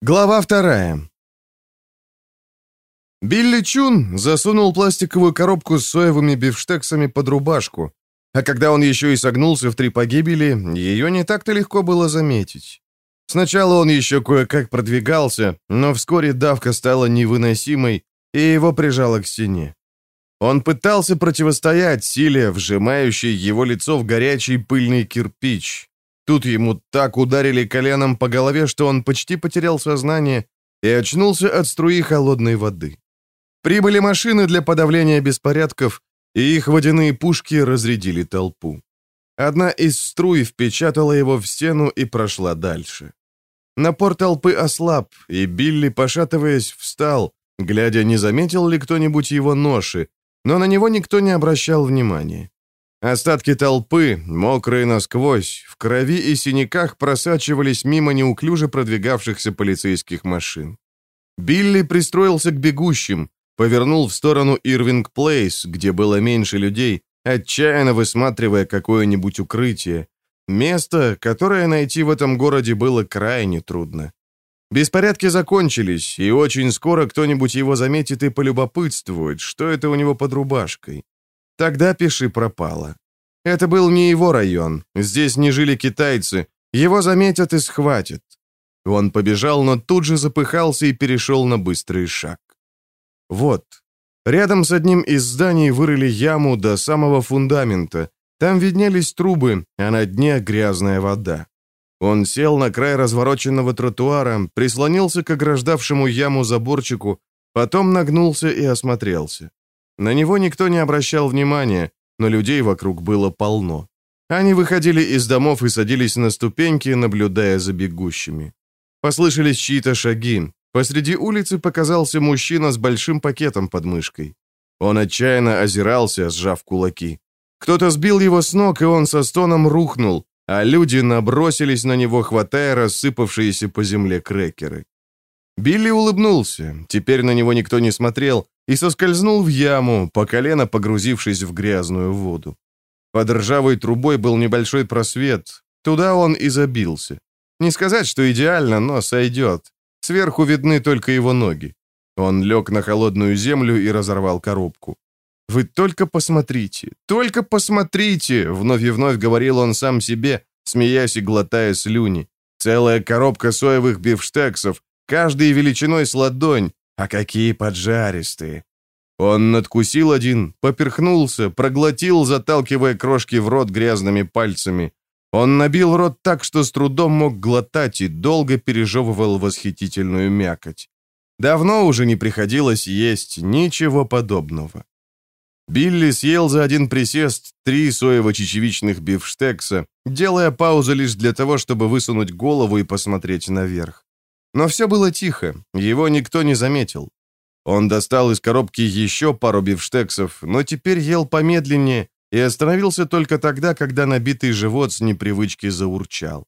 Глава вторая. Билли Чун засунул пластиковую коробку с соевыми бифштексами под рубашку, а когда он еще и согнулся в три погибели, ее не так-то легко было заметить. Сначала он еще кое-как продвигался, но вскоре давка стала невыносимой, и его прижало к стене. Он пытался противостоять силе, вжимающей его лицо в горячий пыльный кирпич, Тут ему так ударили коленом по голове, что он почти потерял сознание и очнулся от струи холодной воды. Прибыли машины для подавления беспорядков, и их водяные пушки разрядили толпу. Одна из струй впечатала его в стену и прошла дальше. Напор толпы ослаб, и Билли, пошатываясь, встал, глядя, не заметил ли кто-нибудь его ноши, но на него никто не обращал внимания. Остатки толпы, мокрые насквозь, в крови и синяках просачивались мимо неуклюже продвигавшихся полицейских машин. Билли пристроился к бегущим, повернул в сторону Ирвинг Плейс, где было меньше людей, отчаянно высматривая какое-нибудь укрытие. Место, которое найти в этом городе было крайне трудно. Беспорядки закончились, и очень скоро кто-нибудь его заметит и полюбопытствует, что это у него под рубашкой. Тогда пиши пропало. Это был не его район, здесь не жили китайцы, его заметят и схватят. Он побежал, но тут же запыхался и перешел на быстрый шаг. Вот. Рядом с одним из зданий вырыли яму до самого фундамента. Там виднелись трубы, а на дне грязная вода. Он сел на край развороченного тротуара, прислонился к ограждавшему яму заборчику, потом нагнулся и осмотрелся. На него никто не обращал внимания, но людей вокруг было полно. Они выходили из домов и садились на ступеньки, наблюдая за бегущими. Послышались чьи-то шаги. Посреди улицы показался мужчина с большим пакетом под мышкой. Он отчаянно озирался, сжав кулаки. Кто-то сбил его с ног, и он со стоном рухнул, а люди набросились на него, хватая рассыпавшиеся по земле крекеры. Билли улыбнулся, теперь на него никто не смотрел, и соскользнул в яму, по колено погрузившись в грязную воду. Под ржавой трубой был небольшой просвет, туда он и забился. Не сказать, что идеально, но сойдет. Сверху видны только его ноги. Он лег на холодную землю и разорвал коробку. «Вы только посмотрите, только посмотрите!» Вновь и вновь говорил он сам себе, смеясь и глотая слюни. «Целая коробка соевых бифштексов, каждый величиной с ладонь, а какие поджаристые!» Он надкусил один, поперхнулся, проглотил, заталкивая крошки в рот грязными пальцами. Он набил рот так, что с трудом мог глотать и долго пережевывал восхитительную мякоть. Давно уже не приходилось есть ничего подобного. Билли съел за один присест три соево-чечевичных бифштекса, делая паузу лишь для того, чтобы высунуть голову и посмотреть наверх. Но все было тихо, его никто не заметил. Он достал из коробки еще пару бифштексов, но теперь ел помедленнее и остановился только тогда, когда набитый живот с непривычки заурчал.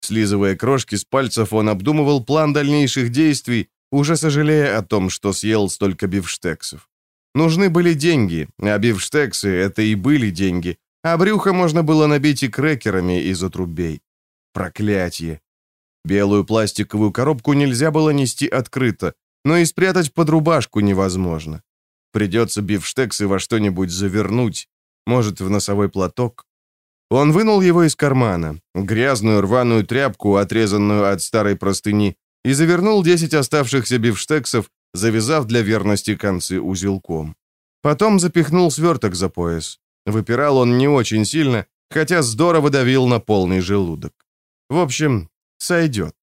Слизывая крошки с пальцев, он обдумывал план дальнейших действий, уже сожалея о том, что съел столько бифштексов. Нужны были деньги, а бифштексы — это и были деньги, а брюхо можно было набить и крекерами из отрубей. Проклятие! Белую пластиковую коробку нельзя было нести открыто, но и спрятать под рубашку невозможно. Придется бифштексы во что-нибудь завернуть, может, в носовой платок. Он вынул его из кармана, грязную рваную тряпку, отрезанную от старой простыни, и завернул 10 оставшихся бифштексов, завязав для верности концы узелком. Потом запихнул сверток за пояс. Выпирал он не очень сильно, хотя здорово давил на полный желудок. В общем, сойдет.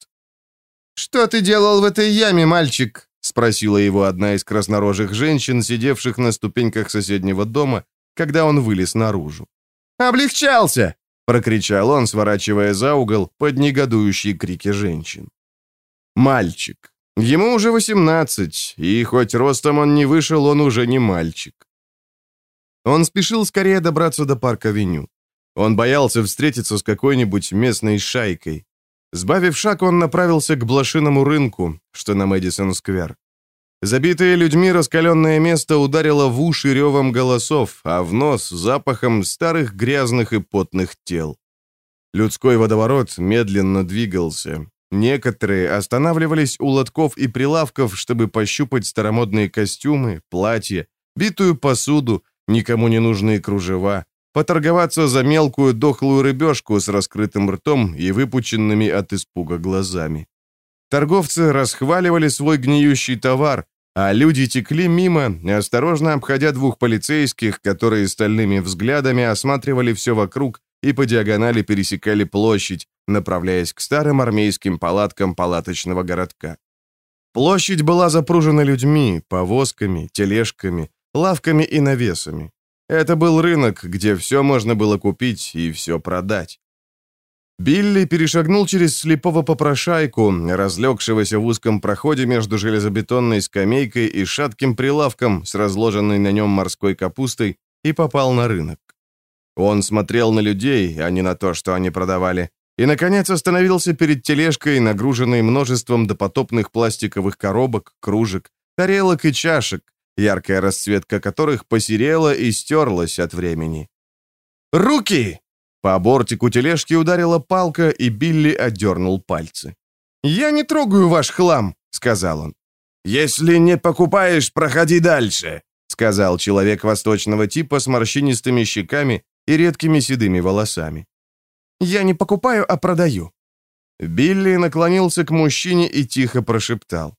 «Что ты делал в этой яме, мальчик?» — спросила его одна из краснорожих женщин, сидевших на ступеньках соседнего дома, когда он вылез наружу. «Облегчался!» — прокричал он, сворачивая за угол под негодующие крики женщин. «Мальчик. Ему уже восемнадцать, и хоть ростом он не вышел, он уже не мальчик». Он спешил скорее добраться до парка-авеню. Он боялся встретиться с какой-нибудь местной шайкой. Сбавив шаг, он направился к блошиному рынку, что на Мэдисон-сквер. Забитое людьми раскаленное место ударило в уши ревом голосов, а в нос запахом старых грязных и потных тел. Людской водоворот медленно двигался. Некоторые останавливались у лотков и прилавков, чтобы пощупать старомодные костюмы, платья, битую посуду, никому не нужные кружева, поторговаться за мелкую дохлую рыбешку с раскрытым ртом и выпученными от испуга глазами. Торговцы расхваливали свой гниющий товар, а люди текли мимо, осторожно обходя двух полицейских, которые стальными взглядами осматривали все вокруг и по диагонали пересекали площадь, направляясь к старым армейским палаткам палаточного городка. Площадь была запружена людьми, повозками, тележками, лавками и навесами. Это был рынок, где все можно было купить и все продать. Билли перешагнул через слепого попрошайку, разлегшегося в узком проходе между железобетонной скамейкой и шатким прилавком с разложенной на нем морской капустой, и попал на рынок. Он смотрел на людей, а не на то, что они продавали, и, наконец, остановился перед тележкой, нагруженной множеством допотопных пластиковых коробок, кружек, тарелок и чашек, яркая расцветка которых посерела и стерлась от времени. «Руки!» По бортику тележки ударила палка, и Билли отдернул пальцы. «Я не трогаю ваш хлам», — сказал он. «Если не покупаешь, проходи дальше», — сказал человек восточного типа с морщинистыми щеками и редкими седыми волосами. «Я не покупаю, а продаю». Билли наклонился к мужчине и тихо прошептал.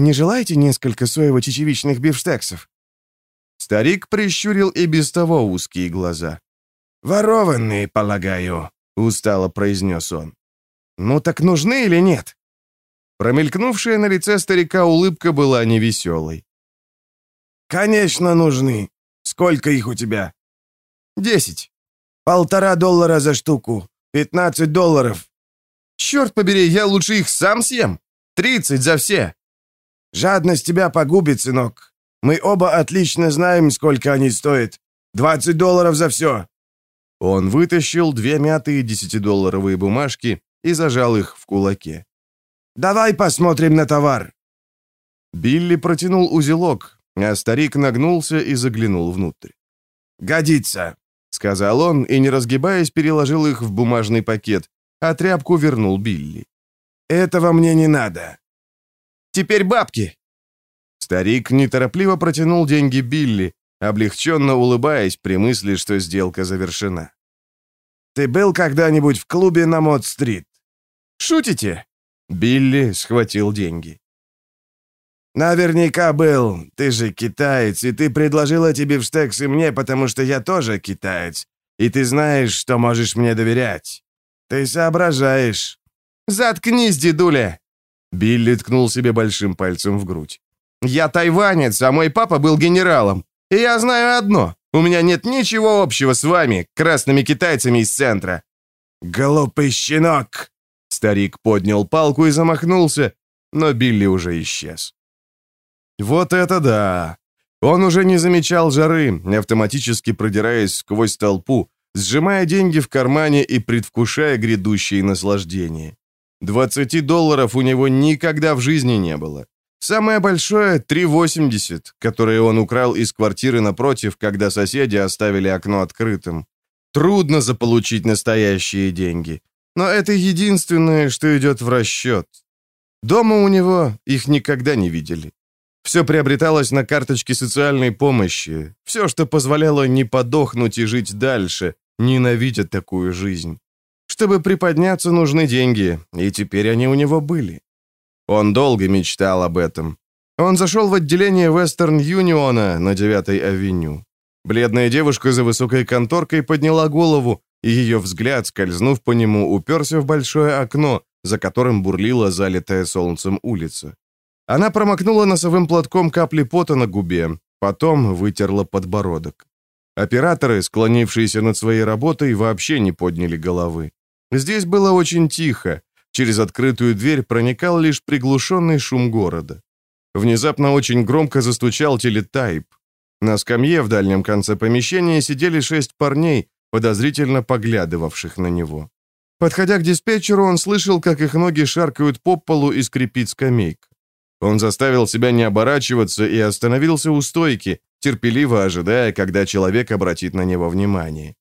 «Не желаете несколько соево-чечевичных бифштексов?» Старик прищурил и без того узкие глаза. «Ворованные, полагаю», — устало произнес он. «Ну так нужны или нет?» Промелькнувшая на лице старика улыбка была невеселой. «Конечно нужны. Сколько их у тебя?» «Десять». «Полтора доллара за штуку. Пятнадцать долларов». «Черт побери, я лучше их сам съем. Тридцать за все». «Жадность тебя погубит, сынок. Мы оба отлично знаем, сколько они стоят. Двадцать долларов за все. Он вытащил две мятые десятидолларовые бумажки и зажал их в кулаке. «Давай посмотрим на товар!» Билли протянул узелок, а старик нагнулся и заглянул внутрь. «Годится!» — сказал он и, не разгибаясь, переложил их в бумажный пакет, а тряпку вернул Билли. «Этого мне не надо!» «Теперь бабки!» Старик неторопливо протянул деньги Билли, облегченно улыбаясь при мысли, что сделка завершена. «Ты был когда-нибудь в клубе на Мод-стрит?» «Шутите?» Билли схватил деньги. «Наверняка был. Ты же китаец, и ты предложила тебе в штекс и мне, потому что я тоже китаец. И ты знаешь, что можешь мне доверять. Ты соображаешь». «Заткнись, дедуля!» Билли ткнул себе большим пальцем в грудь. «Я тайванец, а мой папа был генералом. И я знаю одно. У меня нет ничего общего с вами, красными китайцами из центра». «Глупый щенок!» Старик поднял палку и замахнулся, но Билли уже исчез. Вот это да! Он уже не замечал жары, автоматически продираясь сквозь толпу, сжимая деньги в кармане и предвкушая грядущие наслаждения. 20 долларов у него никогда в жизни не было. Самое большое — 3,80, которое он украл из квартиры напротив, когда соседи оставили окно открытым. Трудно заполучить настоящие деньги. Но это единственное, что идет в расчет. Дома у него их никогда не видели. Все приобреталось на карточке социальной помощи. Все, что позволяло не подохнуть и жить дальше, ненавидя такую жизнь. Чтобы приподняться, нужны деньги, и теперь они у него были. Он долго мечтал об этом. Он зашел в отделение Вестерн Юниона на 9-й авеню. Бледная девушка за высокой конторкой подняла голову, и ее взгляд, скользнув по нему, уперся в большое окно, за которым бурлила залитая солнцем улица. Она промокнула носовым платком капли пота на губе, потом вытерла подбородок. Операторы, склонившиеся над своей работой, вообще не подняли головы. Здесь было очень тихо, Через открытую дверь проникал лишь приглушенный шум города. Внезапно очень громко застучал телетайп. На скамье в дальнем конце помещения сидели шесть парней, подозрительно поглядывавших на него. Подходя к диспетчеру, он слышал, как их ноги шаркают по полу и скрипит скамейка. Он заставил себя не оборачиваться и остановился у стойки, терпеливо ожидая, когда человек обратит на него внимание.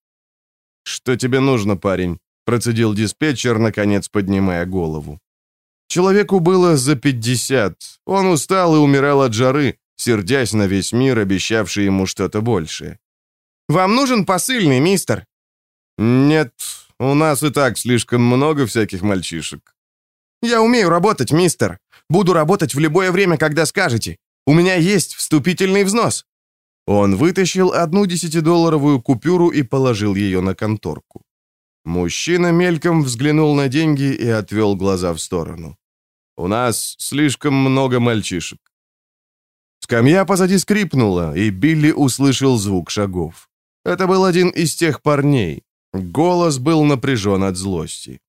«Что тебе нужно, парень?» Процедил диспетчер, наконец поднимая голову. Человеку было за 50. Он устал и умирал от жары, сердясь на весь мир, обещавший ему что-то большее. «Вам нужен посыльный, мистер?» «Нет, у нас и так слишком много всяких мальчишек». «Я умею работать, мистер. Буду работать в любое время, когда скажете. У меня есть вступительный взнос». Он вытащил одну десятидолларовую купюру и положил ее на конторку. Мужчина мельком взглянул на деньги и отвел глаза в сторону. «У нас слишком много мальчишек». Скамья позади скрипнула, и Билли услышал звук шагов. Это был один из тех парней. Голос был напряжен от злости.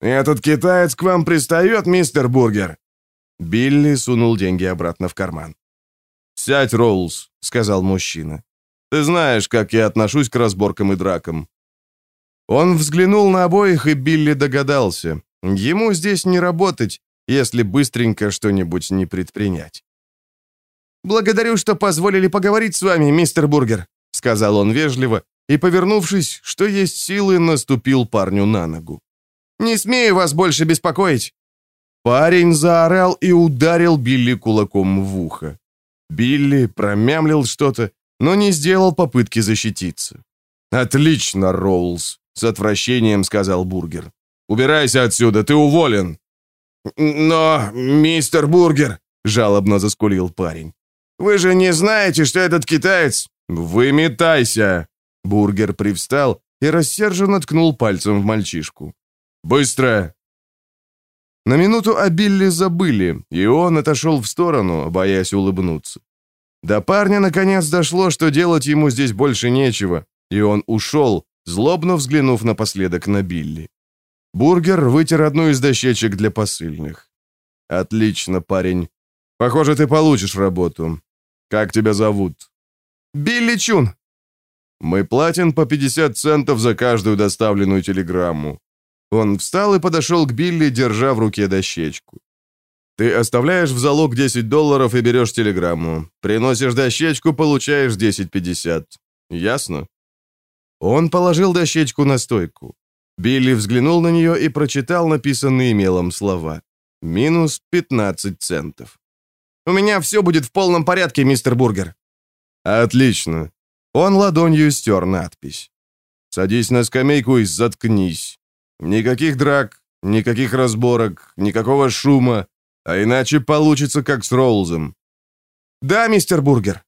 «Этот китаец к вам пристает, мистер Бургер?» Билли сунул деньги обратно в карман. «Сядь, Роулс», — сказал мужчина. «Ты знаешь, как я отношусь к разборкам и дракам». Он взглянул на обоих, и Билли догадался. Ему здесь не работать, если быстренько что-нибудь не предпринять. «Благодарю, что позволили поговорить с вами, мистер Бургер», — сказал он вежливо, и, повернувшись, что есть силы, наступил парню на ногу. «Не смею вас больше беспокоить!» Парень заорал и ударил Билли кулаком в ухо. Билли промямлил что-то, но не сделал попытки защититься. «Отлично, Роулс!» — с отвращением сказал Бургер. «Убирайся отсюда, ты уволен!» «Но, мистер Бургер!» — жалобно заскулил парень. «Вы же не знаете, что этот китаец...» «Выметайся!» Бургер привстал и рассерженно ткнул пальцем в мальчишку. «Быстро!» На минуту о забыли, и он отошел в сторону, боясь улыбнуться. До парня наконец дошло, что делать ему здесь больше нечего, и он ушел, злобно взглянув напоследок на Билли. Бургер вытер одну из дощечек для посыльных. «Отлично, парень. Похоже, ты получишь работу. Как тебя зовут?» «Билли Чун», мы платим по 50 центов за каждую доставленную телеграмму». Он встал и подошел к Билли, держа в руке дощечку. «Ты оставляешь в залог 10 долларов и берешь телеграмму. Приносишь дощечку, получаешь 10.50. Ясно?» Он положил дощечку на стойку. Билли взглянул на нее и прочитал написанные мелом слова. «Минус 15 центов». «У меня все будет в полном порядке, мистер Бургер». «Отлично. Он ладонью стер надпись. «Садись на скамейку и заткнись. Никаких драк, никаких разборок, никакого шума, а иначе получится как с Роузом». «Да, мистер Бургер».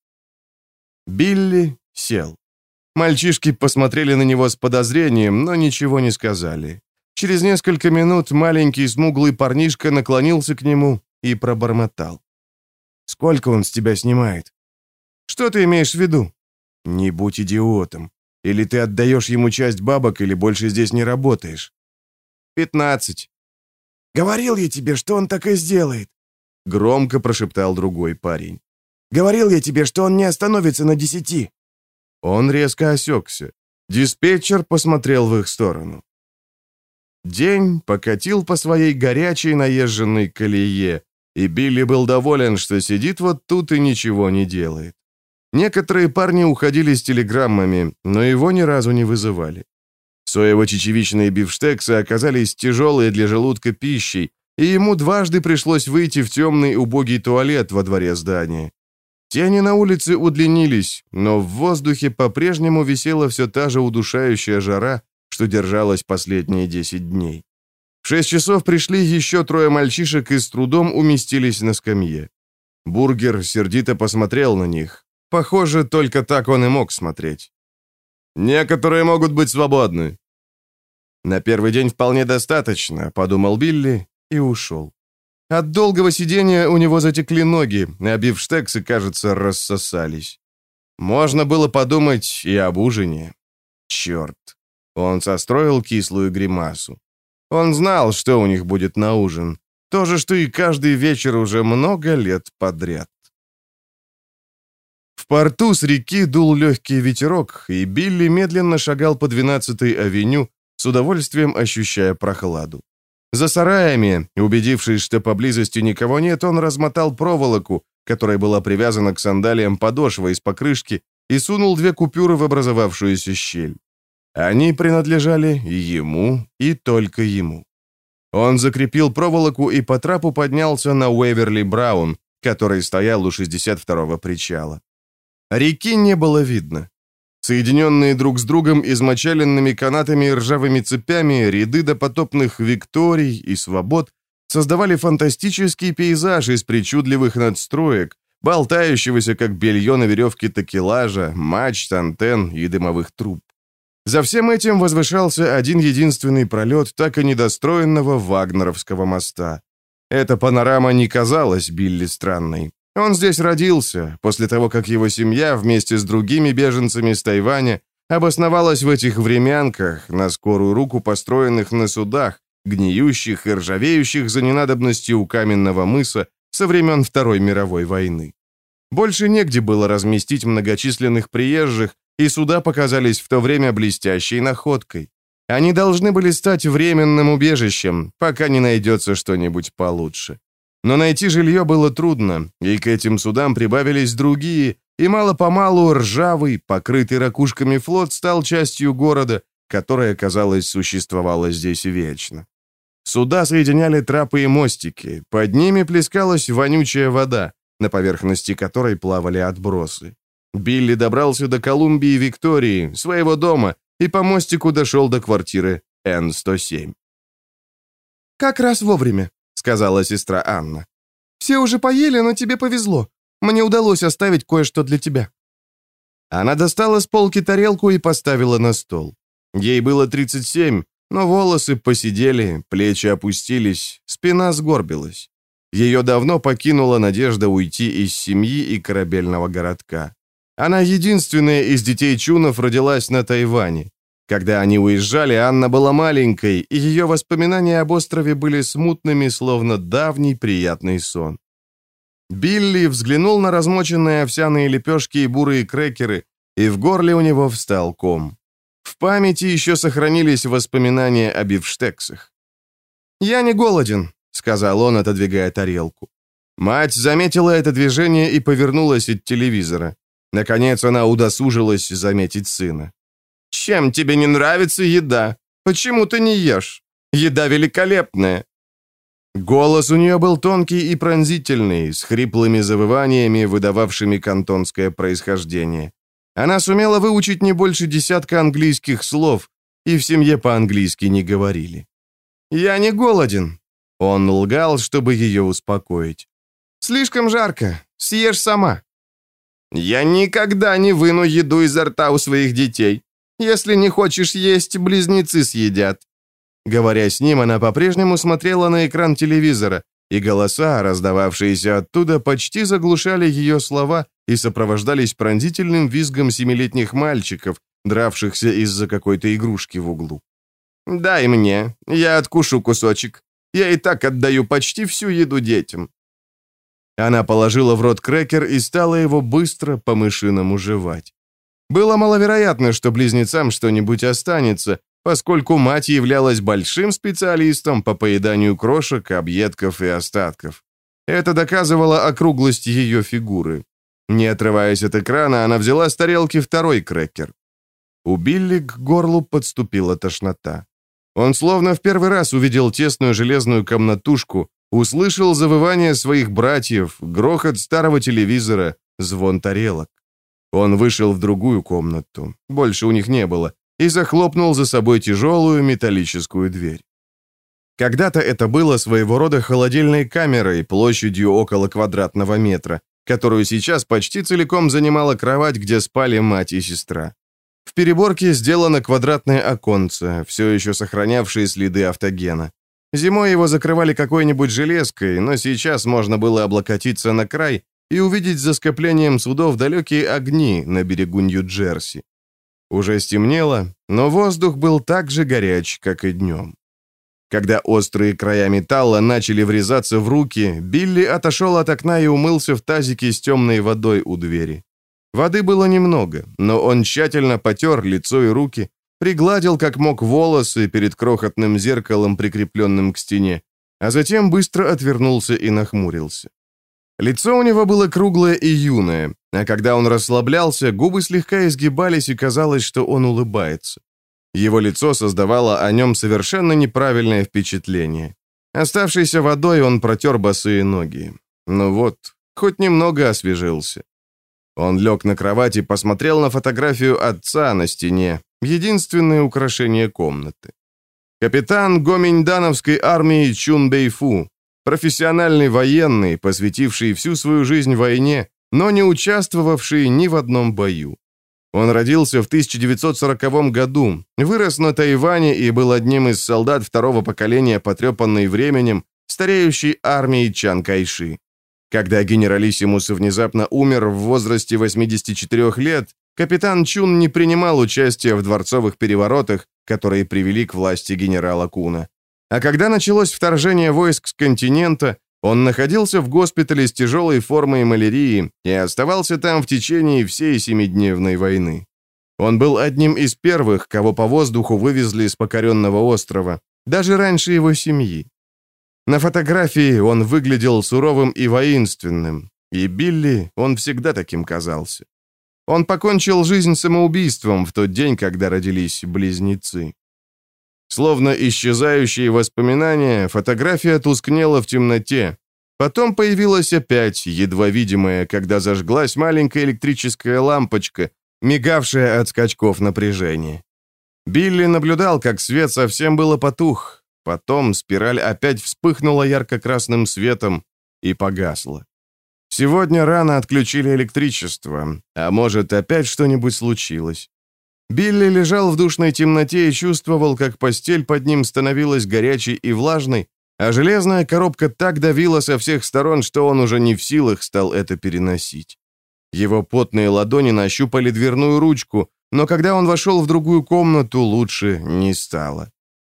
Билли сел. Мальчишки посмотрели на него с подозрением, но ничего не сказали. Через несколько минут маленький смуглый парнишка наклонился к нему и пробормотал. «Сколько он с тебя снимает?» «Что ты имеешь в виду?» Не будь идиотом. Или ты отдаешь ему часть бабок, или больше здесь не работаешь. Пятнадцать. Говорил я тебе, что он так и сделает. Громко прошептал другой парень. Говорил я тебе, что он не остановится на десяти. Он резко осекся. Диспетчер посмотрел в их сторону. День покатил по своей горячей наезженной колее, и Билли был доволен, что сидит вот тут и ничего не делает. Некоторые парни уходили с телеграммами, но его ни разу не вызывали. Соево-чечевичные бифштексы оказались тяжелые для желудка пищей, и ему дважды пришлось выйти в темный убогий туалет во дворе здания. Тени на улице удлинились, но в воздухе по-прежнему висела все та же удушающая жара, что держалась последние 10 дней. В шесть часов пришли еще трое мальчишек и с трудом уместились на скамье. Бургер сердито посмотрел на них. Похоже, только так он и мог смотреть. «Некоторые могут быть свободны». «На первый день вполне достаточно», — подумал Билли и ушел. От долгого сидения у него затекли ноги, а бифштексы, кажется, рассосались. Можно было подумать и об ужине. Черт. Он состроил кислую гримасу. Он знал, что у них будет на ужин. То же, что и каждый вечер уже много лет подряд. В порту с реки дул легкий ветерок, и Билли медленно шагал по 12-й авеню, с удовольствием ощущая прохладу. За сараями, убедившись, что поблизости никого нет, он размотал проволоку, которая была привязана к сандалиям подошва из покрышки, и сунул две купюры в образовавшуюся щель. Они принадлежали ему и только ему. Он закрепил проволоку и по трапу поднялся на Уэверли Браун, который стоял у 62-го причала. Реки не было видно. Соединенные друг с другом измочаленными канатами и ржавыми цепями, ряды допотопных Викторий и Свобод создавали фантастический пейзаж из причудливых надстроек, болтающегося как белье на веревке такелажа, мачт, антенн и дымовых труб. За всем этим возвышался один единственный пролет так и недостроенного Вагнеровского моста. Эта панорама не казалась Билли странной. Он здесь родился, после того, как его семья вместе с другими беженцами с Тайваня обосновалась в этих времянках, на скорую руку построенных на судах, гниющих и ржавеющих за ненадобностью у каменного мыса со времен Второй мировой войны. Больше негде было разместить многочисленных приезжих, и суда показались в то время блестящей находкой. Они должны были стать временным убежищем, пока не найдется что-нибудь получше. Но найти жилье было трудно, и к этим судам прибавились другие, и мало-помалу ржавый, покрытый ракушками флот стал частью города, которая, казалось, существовала здесь вечно. Суда соединяли трапы и мостики, под ними плескалась вонючая вода, на поверхности которой плавали отбросы. Билли добрался до Колумбии Виктории, своего дома, и по мостику дошел до квартиры Н-107. «Как раз вовремя», — сказала сестра Анна. «Все уже поели, но тебе повезло. Мне удалось оставить кое-что для тебя». Она достала с полки тарелку и поставила на стол. Ей было 37, но волосы посидели, плечи опустились, спина сгорбилась. Ее давно покинула надежда уйти из семьи и корабельного городка. Она единственная из детей Чунов родилась на Тайване. Когда они уезжали, Анна была маленькой, и ее воспоминания об острове были смутными, словно давний приятный сон. Билли взглянул на размоченные овсяные лепешки и бурые крекеры, и в горле у него встал ком. В памяти еще сохранились воспоминания о бифштексах. «Я не голоден», — сказал он, отодвигая тарелку. Мать заметила это движение и повернулась от телевизора. Наконец она удосужилась заметить сына. «Чем тебе не нравится еда? Почему ты не ешь? Еда великолепная!» Голос у нее был тонкий и пронзительный, с хриплыми завываниями, выдававшими кантонское происхождение. Она сумела выучить не больше десятка английских слов, и в семье по-английски не говорили. «Я не голоден», — он лгал, чтобы ее успокоить. «Слишком жарко, съешь сама». «Я никогда не выну еду изо рта у своих детей. Если не хочешь есть, близнецы съедят». Говоря с ним, она по-прежнему смотрела на экран телевизора, и голоса, раздававшиеся оттуда, почти заглушали ее слова и сопровождались пронзительным визгом семилетних мальчиков, дравшихся из-за какой-то игрушки в углу. «Дай мне, я откушу кусочек. Я и так отдаю почти всю еду детям». Она положила в рот крекер и стала его быстро по-мышиному жевать. Было маловероятно, что близнецам что-нибудь останется, поскольку мать являлась большим специалистом по поеданию крошек, объедков и остатков. Это доказывало округлость ее фигуры. Не отрываясь от экрана, она взяла с тарелки второй крекер. У Билли к горлу подступила тошнота. Он словно в первый раз увидел тесную железную комнатушку, услышал завывание своих братьев, грохот старого телевизора, звон тарелок. Он вышел в другую комнату, больше у них не было, и захлопнул за собой тяжелую металлическую дверь. Когда-то это было своего рода холодильной камерой площадью около квадратного метра, которую сейчас почти целиком занимала кровать, где спали мать и сестра. В переборке сделано квадратное оконце, все еще сохранявшие следы автогена. Зимой его закрывали какой-нибудь железкой, но сейчас можно было облокотиться на край и увидеть за скоплением судов далекие огни на берегу Нью-Джерси. Уже стемнело, но воздух был так же горяч, как и днем. Когда острые края металла начали врезаться в руки, Билли отошел от окна и умылся в тазике с темной водой у двери. Воды было немного, но он тщательно потер лицо и руки, пригладил как мог волосы перед крохотным зеркалом, прикрепленным к стене, а затем быстро отвернулся и нахмурился. Лицо у него было круглое и юное, а когда он расслаблялся, губы слегка изгибались, и казалось, что он улыбается. Его лицо создавало о нем совершенно неправильное впечатление. Оставшейся водой он протер босые ноги. Ну вот, хоть немного освежился. Он лег на кровать и посмотрел на фотографию отца на стене, единственное украшение комнаты. Капитан Гоминьдановской армии Чун Бэйфу, профессиональный военный, посвятивший всю свою жизнь войне, но не участвовавший ни в одном бою. Он родился в 1940 году, вырос на Тайване и был одним из солдат второго поколения, потрепанной временем, стареющей армии Чан Кайши. Когда генералиссимус внезапно умер в возрасте 84 лет, капитан Чун не принимал участия в дворцовых переворотах, которые привели к власти генерала Куна. А когда началось вторжение войск с континента, он находился в госпитале с тяжелой формой малярии и оставался там в течение всей семидневной войны. Он был одним из первых, кого по воздуху вывезли с покоренного острова, даже раньше его семьи. На фотографии он выглядел суровым и воинственным, и Билли он всегда таким казался. Он покончил жизнь самоубийством в тот день, когда родились близнецы. Словно исчезающие воспоминания, фотография тускнела в темноте. Потом появилась опять, едва видимая, когда зажглась маленькая электрическая лампочка, мигавшая от скачков напряжения. Билли наблюдал, как свет совсем было потух. Потом спираль опять вспыхнула ярко-красным светом и погасла. Сегодня рано отключили электричество, а может, опять что-нибудь случилось. Билли лежал в душной темноте и чувствовал, как постель под ним становилась горячей и влажной, а железная коробка так давила со всех сторон, что он уже не в силах стал это переносить. Его потные ладони нащупали дверную ручку, но когда он вошел в другую комнату, лучше не стало.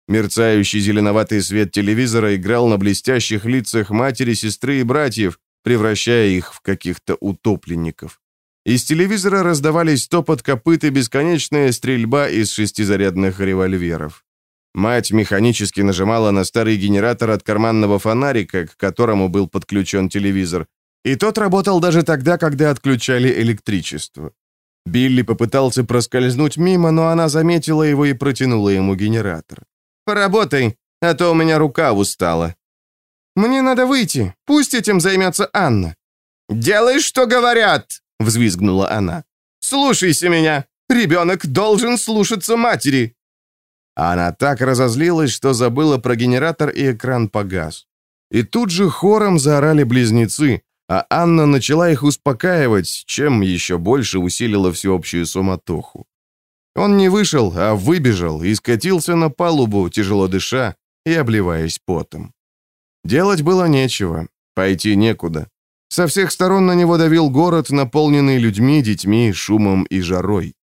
Мерцающий зеленоватый свет телевизора играл на блестящих лицах матери, сестры и братьев, превращая их в каких-то утопленников. Из телевизора раздавались топот копыт и бесконечная стрельба из шестизарядных револьверов. Мать механически нажимала на старый генератор от карманного фонарика, к которому был подключен телевизор, и тот работал даже тогда, когда отключали электричество. Билли попытался проскользнуть мимо, но она заметила его и протянула ему генератор. «Поработай, а то у меня рука устала». «Мне надо выйти, пусть этим займется Анна». «Делай, что говорят!» Взвизгнула она. «Слушайся меня! Ребенок должен слушаться матери!» Она так разозлилась, что забыла про генератор и экран погас. И тут же хором заорали близнецы, а Анна начала их успокаивать, чем еще больше усилила всеобщую суматоху. Он не вышел, а выбежал и скатился на палубу, тяжело дыша и обливаясь потом. Делать было нечего, пойти некуда. Со всех сторон на него давил город, наполненный людьми, детьми, шумом и жарой.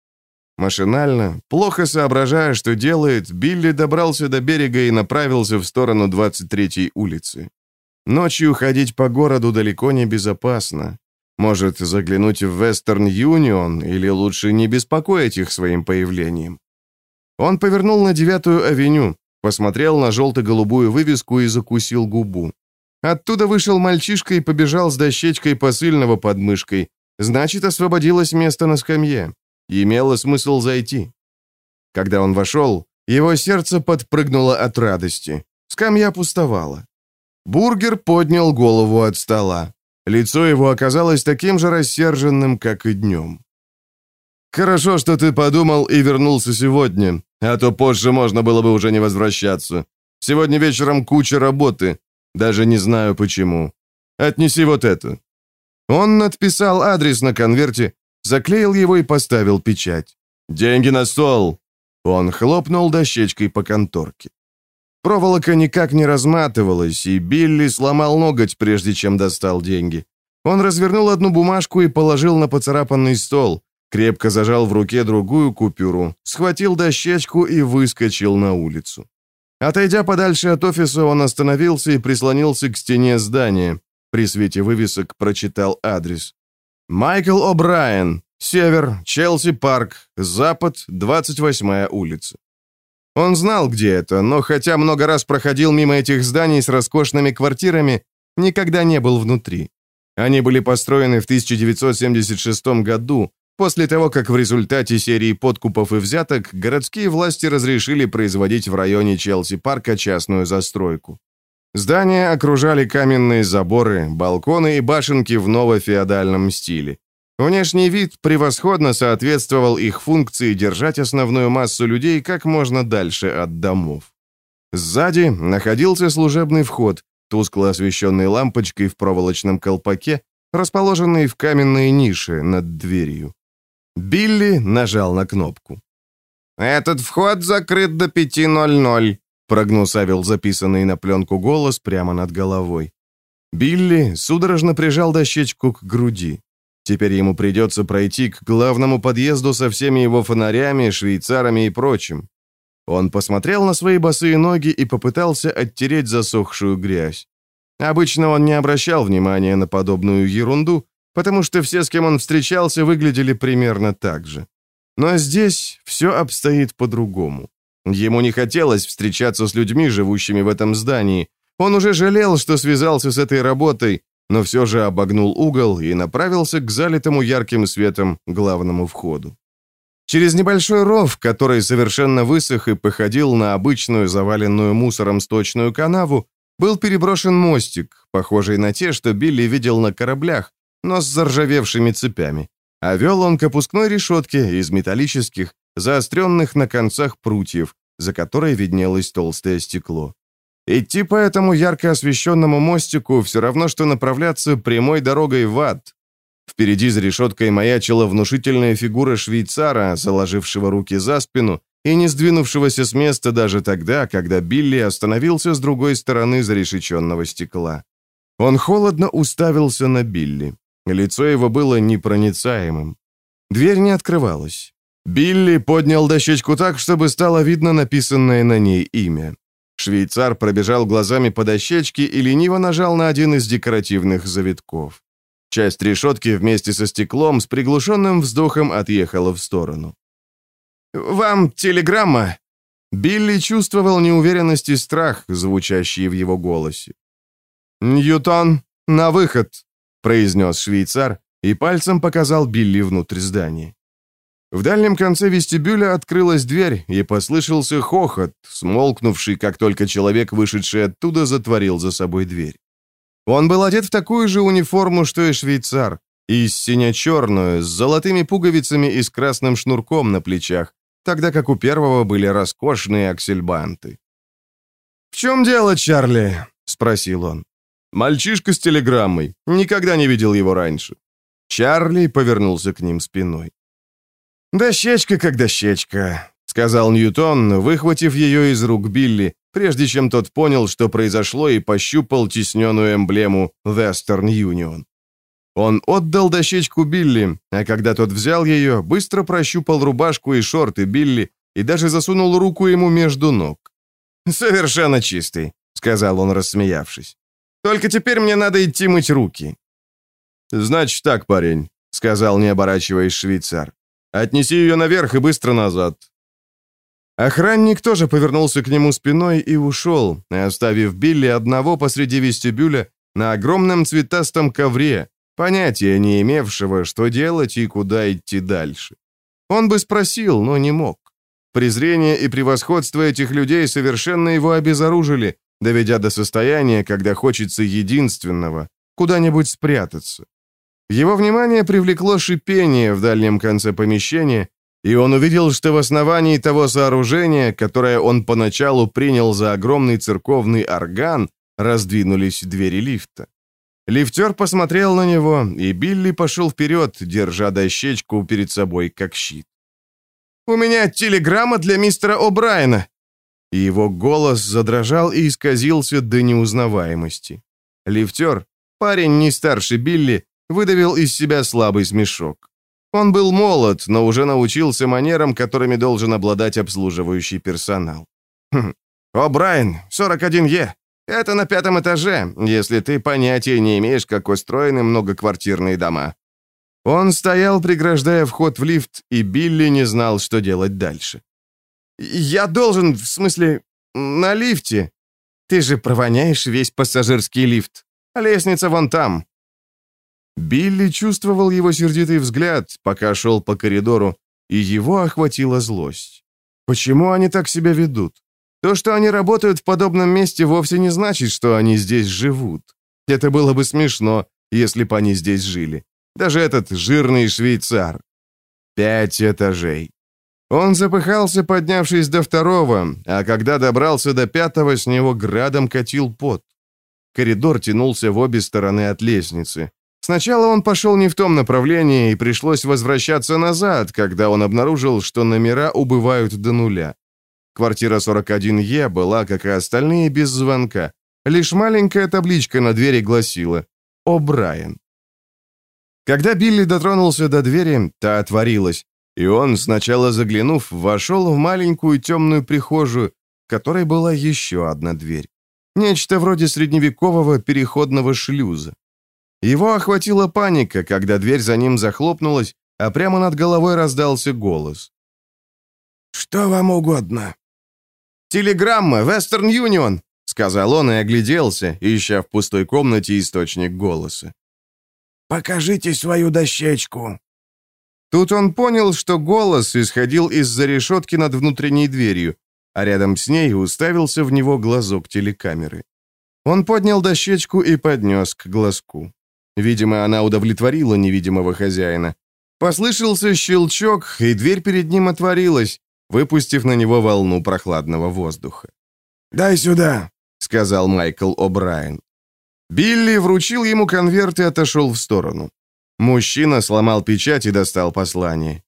Машинально, плохо соображая, что делает, Билли добрался до берега и направился в сторону 23-й улицы. Ночью ходить по городу далеко не безопасно. Может, заглянуть в Вестерн Юнион или лучше не беспокоить их своим появлением. Он повернул на девятую авеню, посмотрел на желто-голубую вывеску и закусил губу. Оттуда вышел мальчишка и побежал с дощечкой посыльного под мышкой. Значит, освободилось место на скамье. Имело смысл зайти. Когда он вошел, его сердце подпрыгнуло от радости. Скамья пустовала. Бургер поднял голову от стола. Лицо его оказалось таким же рассерженным, как и днем. «Хорошо, что ты подумал и вернулся сегодня, а то позже можно было бы уже не возвращаться. Сегодня вечером куча работы. Даже не знаю почему. Отнеси вот это». Он надписал адрес на конверте, заклеил его и поставил печать. «Деньги на стол!» Он хлопнул дощечкой по конторке. Проволока никак не разматывалась, и Билли сломал ноготь, прежде чем достал деньги. Он развернул одну бумажку и положил на поцарапанный стол, крепко зажал в руке другую купюру, схватил дощечку и выскочил на улицу. Отойдя подальше от офиса, он остановился и прислонился к стене здания. При свете вывесок прочитал адрес. «Майкл О'Брайен, Север, Челси Парк, Запад, 28-я улица». Он знал, где это, но хотя много раз проходил мимо этих зданий с роскошными квартирами, никогда не был внутри. Они были построены в 1976 году, После того, как в результате серии подкупов и взяток городские власти разрешили производить в районе Челси-парка частную застройку. Здания окружали каменные заборы, балконы и башенки в новофеодальном стиле. Внешний вид превосходно соответствовал их функции держать основную массу людей как можно дальше от домов. Сзади находился служебный вход, тускло освещенный лампочкой в проволочном колпаке, расположенный в каменной нише над дверью. Билли нажал на кнопку. «Этот вход закрыт до 5.00», прогнусавил записанный на пленку голос прямо над головой. Билли судорожно прижал дощечку к груди. Теперь ему придется пройти к главному подъезду со всеми его фонарями, швейцарами и прочим. Он посмотрел на свои босые ноги и попытался оттереть засохшую грязь. Обычно он не обращал внимания на подобную ерунду, потому что все, с кем он встречался, выглядели примерно так же. Но здесь все обстоит по-другому. Ему не хотелось встречаться с людьми, живущими в этом здании. Он уже жалел, что связался с этой работой, но все же обогнул угол и направился к залитому ярким светом главному входу. Через небольшой ров, который совершенно высох и походил на обычную заваленную мусором сточную канаву, был переброшен мостик, похожий на те, что Билли видел на кораблях, но с заржавевшими цепями. А вел он к опускной решетке из металлических, заостренных на концах прутьев, за которой виднелось толстое стекло. Идти по этому ярко освещенному мостику все равно, что направляться прямой дорогой в ад. Впереди за решеткой маячила внушительная фигура швейцара, заложившего руки за спину и не сдвинувшегося с места даже тогда, когда Билли остановился с другой стороны зарешеченного стекла. Он холодно уставился на Билли. Лицо его было непроницаемым. Дверь не открывалась. Билли поднял дощечку так, чтобы стало видно написанное на ней имя. Швейцар пробежал глазами по дощечке и лениво нажал на один из декоративных завитков. Часть решетки вместе со стеклом с приглушенным вздохом отъехала в сторону. «Вам телеграмма?» Билли чувствовал неуверенность и страх, звучащие в его голосе. «Ньютон, на выход!» Произнес швейцар и пальцем показал Билли внутрь здания. В дальнем конце вестибюля открылась дверь, и послышался хохот, смолкнувший, как только человек, вышедший оттуда, затворил за собой дверь. Он был одет в такую же униформу, что и швейцар, и сине-черную, с золотыми пуговицами и с красным шнурком на плечах, тогда как у первого были роскошные аксельбанты. «В чем дело, Чарли?» — спросил он. Мальчишка с телеграммой. Никогда не видел его раньше. Чарли повернулся к ним спиной. «Дощечка как дощечка», — сказал Ньютон, выхватив ее из рук Билли, прежде чем тот понял, что произошло, и пощупал тисненную эмблему Western Union. Он отдал дощечку Билли, а когда тот взял ее, быстро прощупал рубашку и шорты Билли и даже засунул руку ему между ног. «Совершенно чистый», — сказал он, рассмеявшись. Только теперь мне надо идти мыть руки». «Значит так, парень», — сказал, не оборачиваясь швейцар. «Отнеси ее наверх и быстро назад». Охранник тоже повернулся к нему спиной и ушел, оставив Билли одного посреди вестибюля на огромном цветастом ковре, понятия не имевшего, что делать и куда идти дальше. Он бы спросил, но не мог. Презрение и превосходство этих людей совершенно его обезоружили, доведя до состояния, когда хочется единственного, куда-нибудь спрятаться. Его внимание привлекло шипение в дальнем конце помещения, и он увидел, что в основании того сооружения, которое он поначалу принял за огромный церковный орган, раздвинулись двери лифта. Лифтер посмотрел на него, и Билли пошел вперед, держа дощечку перед собой как щит. «У меня телеграмма для мистера О'Брайена», и его голос задрожал и исказился до неузнаваемости. Лифтер, парень не старше Билли, выдавил из себя слабый смешок. Он был молод, но уже научился манерам, которыми должен обладать обслуживающий персонал. «Хм. «О, Брайан, 41Е. Это на пятом этаже, если ты понятия не имеешь, как устроены многоквартирные дома». Он стоял, преграждая вход в лифт, и Билли не знал, что делать дальше. «Я должен, в смысле, на лифте. Ты же провоняешь весь пассажирский лифт. Лестница вон там». Билли чувствовал его сердитый взгляд, пока шел по коридору, и его охватила злость. Почему они так себя ведут? То, что они работают в подобном месте, вовсе не значит, что они здесь живут. Это было бы смешно, если бы они здесь жили. Даже этот жирный швейцар. Пять этажей. Он запыхался, поднявшись до второго, а когда добрался до пятого, с него градом катил пот. Коридор тянулся в обе стороны от лестницы. Сначала он пошел не в том направлении, и пришлось возвращаться назад, когда он обнаружил, что номера убывают до нуля. Квартира 41Е была, как и остальные, без звонка. Лишь маленькая табличка на двери гласила «О'Брайен». Когда Билли дотронулся до двери, та отворилась, и он, сначала заглянув, вошел в маленькую темную прихожую, в которой была еще одна дверь. Нечто вроде средневекового переходного шлюза. Его охватила паника, когда дверь за ним захлопнулась, а прямо над головой раздался голос. «Что вам угодно?» «Телеграмма, Вестерн Юнион!» — сказал он и огляделся, ища в пустой комнате источник голоса. «Покажите свою дощечку!» Тут он понял, что голос исходил из-за решетки над внутренней дверью, а рядом с ней уставился в него глазок телекамеры. Он поднял дощечку и поднес к глазку. Видимо, она удовлетворила невидимого хозяина. Послышался щелчок, и дверь перед ним отворилась, выпустив на него волну прохладного воздуха. «Дай сюда», — сказал Майкл О'Брайен. Билли вручил ему конверт и отошел в сторону. Мужчина сломал печать и достал послание.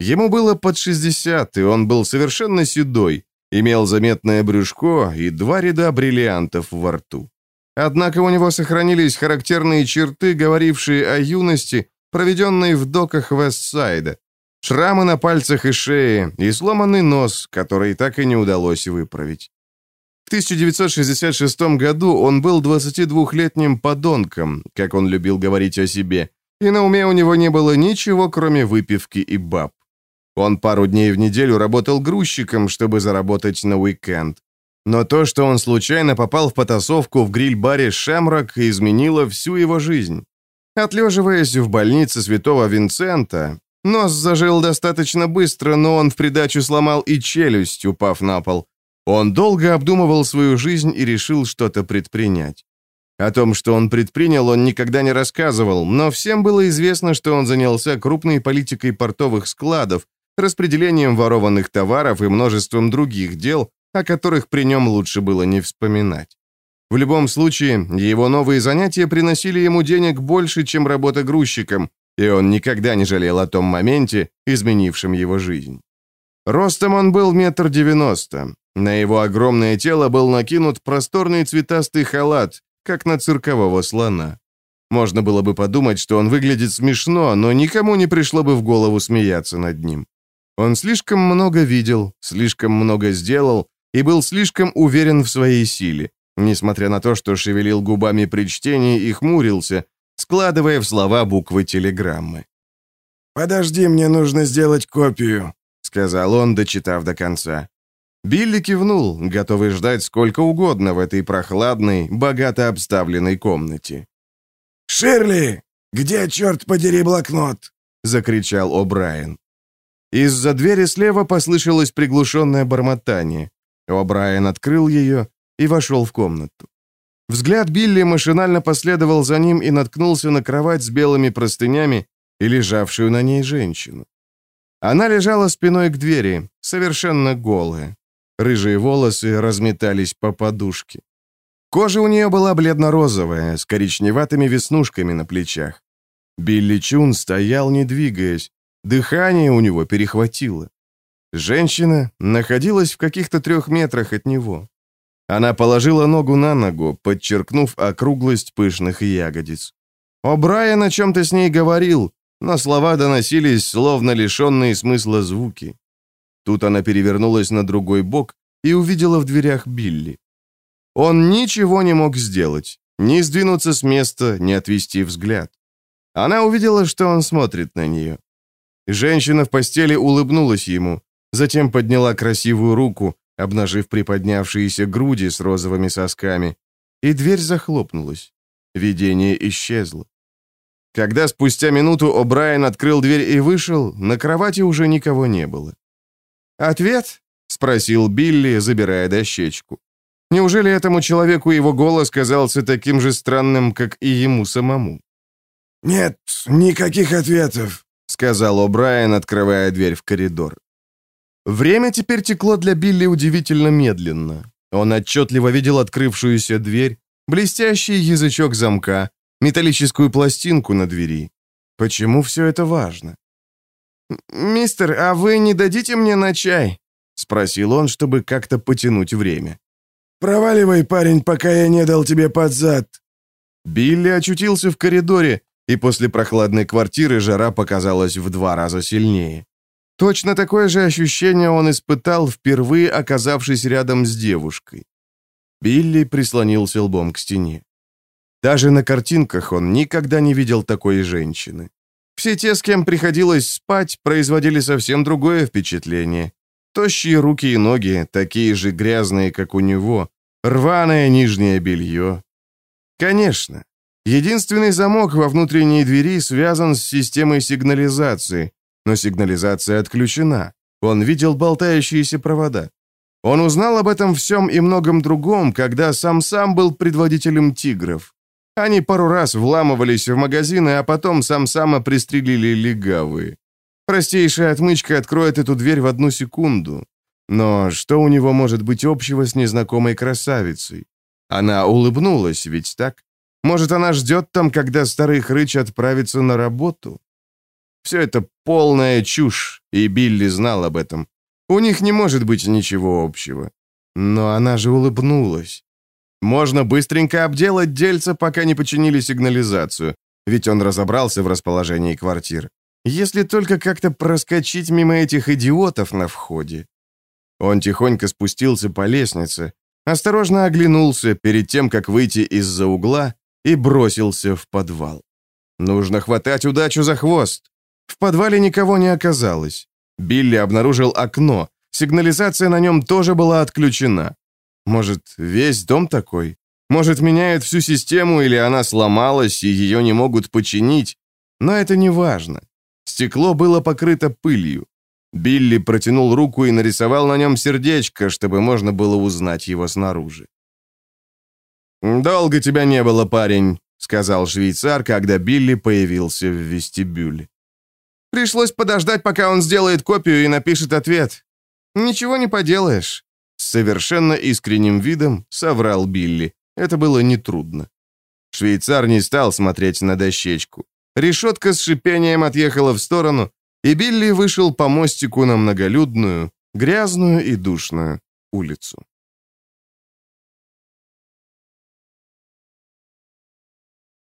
Ему было под 60, и он был совершенно седой, имел заметное брюшко и два ряда бриллиантов во рту. Однако у него сохранились характерные черты, говорившие о юности, проведенной в доках Вестсайда. Шрамы на пальцах и шее и сломанный нос, который так и не удалось выправить. В 1966 году он был 22-летним подонком, как он любил говорить о себе, и на уме у него не было ничего, кроме выпивки и баб. Он пару дней в неделю работал грузчиком, чтобы заработать на уикенд. Но то, что он случайно попал в потасовку в гриль-баре «Шемрак», изменило всю его жизнь. Отлеживаясь в больнице Святого Винцента, нос зажил достаточно быстро, но он в придачу сломал и челюсть, упав на пол. Он долго обдумывал свою жизнь и решил что-то предпринять. О том, что он предпринял, он никогда не рассказывал, но всем было известно, что он занялся крупной политикой портовых складов, распределением ворованных товаров и множеством других дел, о которых при нем лучше было не вспоминать. В любом случае, его новые занятия приносили ему денег больше, чем работа грузчиком, и он никогда не жалел о том моменте, изменившем его жизнь. Ростом он был метр девяносто. На его огромное тело был накинут просторный цветастый халат, как на циркового слона. Можно было бы подумать, что он выглядит смешно, но никому не пришло бы в голову смеяться над ним. Он слишком много видел, слишком много сделал и был слишком уверен в своей силе, несмотря на то, что шевелил губами при чтении и хмурился, складывая в слова буквы телеграммы. «Подожди, мне нужно сделать копию», — сказал он, дочитав до конца. Билли кивнул, готовый ждать сколько угодно в этой прохладной, богато обставленной комнате. «Ширли, где, черт подери, блокнот?» — закричал О'Брайен. Из-за двери слева послышалось приглушенное бормотание. О'Брайен открыл ее и вошел в комнату. Взгляд Билли машинально последовал за ним и наткнулся на кровать с белыми простынями и лежавшую на ней женщину. Она лежала спиной к двери, совершенно голая. Рыжие волосы разметались по подушке. Кожа у нее была бледно-розовая, с коричневатыми веснушками на плечах. Билли Чун стоял, не двигаясь. Дыхание у него перехватило. Женщина находилась в каких-то трех метрах от него. Она положила ногу на ногу, подчеркнув округлость пышных ягодиц. О'Брайен о чем-то с ней говорил, но слова доносились, словно лишенные смысла звуки. Тут она перевернулась на другой бок и увидела в дверях Билли. Он ничего не мог сделать, ни сдвинуться с места, ни отвести взгляд. Она увидела, что он смотрит на нее. Женщина в постели улыбнулась ему, затем подняла красивую руку, обнажив приподнявшиеся груди с розовыми сосками, и дверь захлопнулась. Видение исчезло. Когда спустя минуту О'Брайен открыл дверь и вышел, на кровати уже никого не было. «Ответ?» — спросил Билли, забирая дощечку. Неужели этому человеку его голос казался таким же странным, как и ему самому? «Нет, никаких ответов», — сказал О'Брайен, открывая дверь в коридор. Время теперь текло для Билли удивительно медленно. Он отчетливо видел открывшуюся дверь, блестящий язычок замка, металлическую пластинку на двери. Почему все это важно? «Мистер, а вы не дадите мне на чай?» — спросил он, чтобы как-то потянуть время. «Проваливай, парень, пока я не дал тебе под зад». Билли очутился в коридоре, и после прохладной квартиры жара показалась в два раза сильнее. Точно такое же ощущение он испытал, впервые оказавшись рядом с девушкой. Билли прислонился лбом к стене. Даже на картинках он никогда не видел такой женщины. Все те, с кем приходилось спать, производили совсем другое впечатление. Тощие руки и ноги, такие же грязные, как у него, рваное нижнее белье. Конечно, единственный замок во внутренней двери связан с системой сигнализации, но сигнализация отключена. Он видел болтающиеся провода. Он узнал об этом всем и многом другом, когда сам-сам был предводителем тигров. Они пару раз вламывались в магазины, а потом сам-само пристрелили легавые. Простейшая отмычка откроет эту дверь в одну секунду. Но что у него может быть общего с незнакомой красавицей? Она улыбнулась, ведь так? Может, она ждет там, когда старый хрыч отправится на работу? Все это полная чушь, и Билли знал об этом. У них не может быть ничего общего. Но она же улыбнулась. Можно быстренько обделать дельца, пока не починили сигнализацию, ведь он разобрался в расположении квартир. Если только как-то проскочить мимо этих идиотов на входе. Он тихонько спустился по лестнице, осторожно оглянулся перед тем, как выйти из-за угла, и бросился в подвал. Нужно хватать удачу за хвост. В подвале никого не оказалось. Билли обнаружил окно. Сигнализация на нем тоже была отключена. Может, весь дом такой? Может, меняет всю систему, или она сломалась, и ее не могут починить? Но это не важно. Стекло было покрыто пылью. Билли протянул руку и нарисовал на нем сердечко, чтобы можно было узнать его снаружи. «Долго тебя не было, парень», — сказал швейцар, когда Билли появился в вестибюле. Пришлось подождать, пока он сделает копию и напишет ответ. Ничего не поделаешь. Совершенно искренним видом соврал Билли. Это было нетрудно. Швейцар не стал смотреть на дощечку. Решетка с шипением отъехала в сторону, и Билли вышел по мостику на многолюдную, грязную и душную улицу.